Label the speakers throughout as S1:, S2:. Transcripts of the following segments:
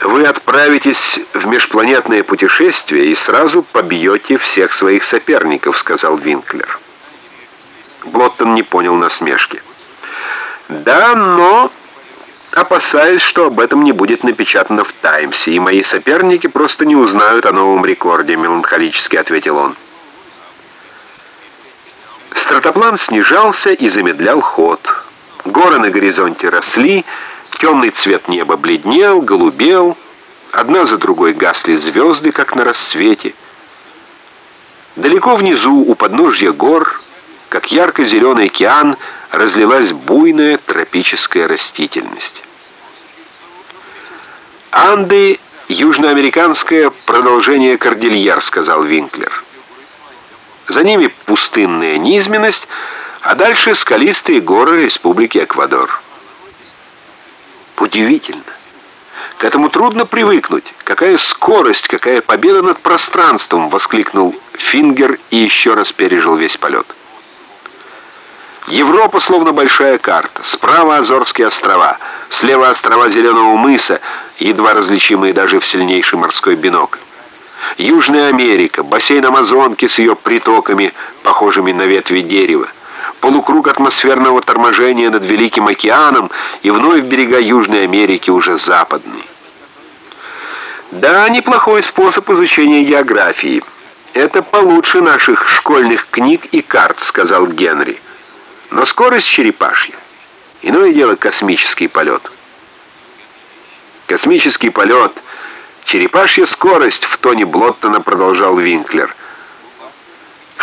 S1: Вы отправитесь в межпланетное путешествие и сразу побьете всех своих соперников, сказал Винклер. Блоттон не понял насмешки. Да, но опасаюсь, что об этом не будет напечатано в «Таймсе», и мои соперники просто не узнают о новом рекорде, меланхолически ответил он. Стратоплан снижался и замедлял ход. Горы на горизонте росли, темный цвет неба бледнел, голубел, одна за другой гасли звезды, как на рассвете. Далеко внизу, у подножья гор, как ярко-зеленый океан, разлилась буйная тропическая растительность. «Анды — южноамериканское продолжение Кордильер», — сказал Винклер. За ними пустынная низменность, а дальше скалистые горы Республики Эквадор. Удивительно. К этому трудно привыкнуть. Какая скорость, какая победа над пространством, воскликнул Фингер и еще раз пережил весь полет. Европа словно большая карта. Справа Азорские острова, слева острова Зеленого мыса, едва различимые даже в сильнейший морской бинокль. Южная Америка, бассейн Амазонки с ее притоками, похожими на ветви дерева, полукруг атмосферного торможения над Великим океаном и вновь берега Южной Америки уже западный. Да, неплохой способ изучения географии. Это получше наших школьных книг и карт, сказал Генри. Но скорость черепашья. Иное дело космический полет. Космический полет — «Черепашья скорость», — в тоне Блоттона продолжал Винклер.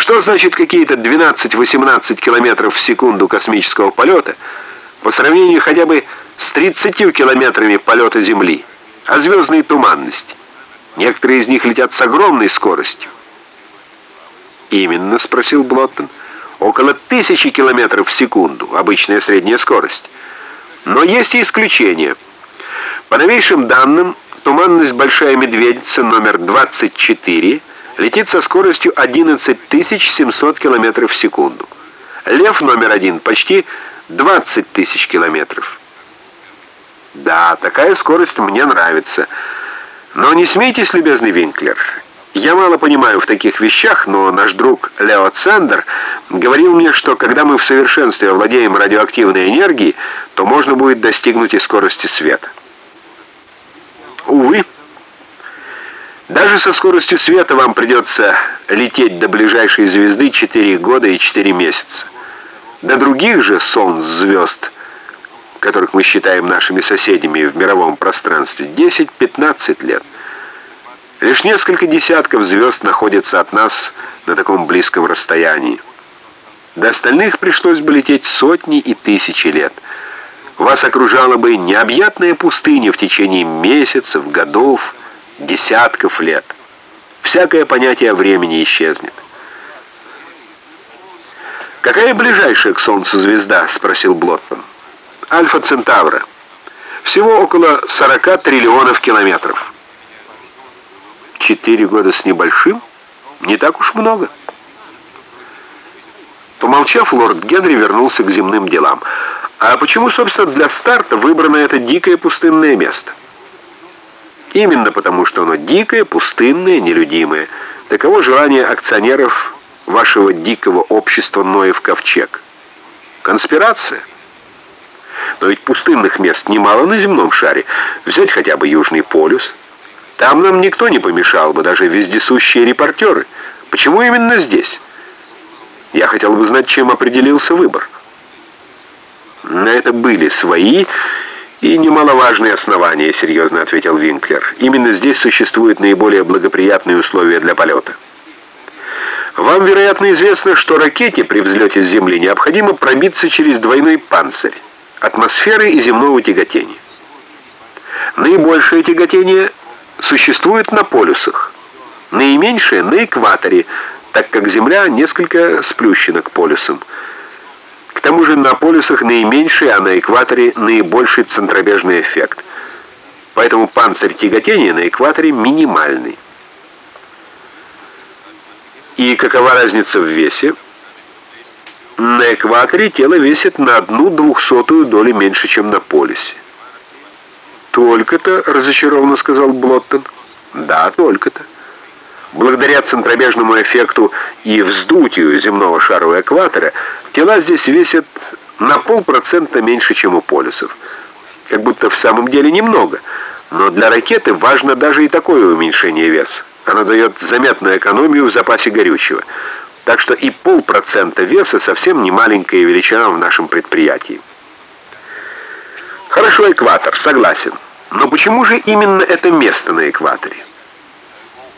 S1: «Что значит какие-то 12-18 километров в секунду космического полета по сравнению хотя бы с 30 километрами полета Земли? А звездные туманности? Некоторые из них летят с огромной скоростью». «Именно», — спросил Блоттон. «Около тысячи километров в секунду, обычная средняя скорость. Но есть и исключения. По новейшим данным, Туманность Большая Медведица номер 24 летит со скоростью 11 700 км в секунду. Лев номер один почти 20 тысяч километров. Да, такая скорость мне нравится. Но не смейтесь, любезный Винклер. Я мало понимаю в таких вещах, но наш друг Лео Цендер говорил мне, что когда мы в совершенстве владеем радиоактивной энергией, то можно будет достигнуть и скорости света. Увы, даже со скоростью света вам придется лететь до ближайшей звезды 4 года и 4 месяца. До других же солнц звезд, которых мы считаем нашими соседями в мировом пространстве, 10-15 лет. Лишь несколько десятков звезд находятся от нас на таком близком расстоянии. До остальных пришлось бы лететь сотни и тысячи лет – вас окружала бы необъятная пустыня в течение месяцев, годов, десятков лет. Всякое понятие о времени исчезнет. «Какая ближайшая к Солнцу звезда?» — спросил Блоттон. «Альфа Центавра. Всего около 40 триллионов километров». «Четыре года с небольшим? Не так уж много». Помолчав, лорд Генри вернулся к земным делам — а почему, собственно, для старта выбрано это дикое пустынное место? Именно потому, что оно дикое, пустынное, нелюдимое. Таково желание акционеров вашего дикого общества Ноев Ковчег. Конспирация? Но ведь пустынных мест немало на земном шаре. Взять хотя бы Южный полюс. Там нам никто не помешал бы, даже вездесущие репортеры. Почему именно здесь? Я хотел бы знать, чем определился выбор. На это были свои и немаловажные основания, серьезно ответил Винклер. Именно здесь существуют наиболее благоприятные условия для полета. Вам, вероятно, известно, что ракете при взлете с Земли необходимо пробиться через двойной панцирь атмосферы и земного тяготения. Наибольшее тяготение существует на полюсах, наименьшее на экваторе, так как Земля несколько сплющена к полюсам – тому же на полюсах наименьший, а на экваторе наибольший центробежный эффект. Поэтому панцирь тяготения на экваторе минимальный. И какова разница в весе? На экваторе тело весит на одну двухсотую долю меньше, чем на полюсе. «Только-то», — разочарованно сказал Блоттон. «Да, только-то». Благодаря центробежному эффекту и вздутию земного шара у экватора тела здесь весят на полпроцента меньше, чем у полюсов. Как будто в самом деле немного, но для ракеты важно даже и такое уменьшение веса. Оно дает заметную экономию в запасе горючего. Так что и полпроцента веса совсем не маленькая величина в нашем предприятии. Хорошо, экватор, согласен. Но почему же именно это место на экваторе?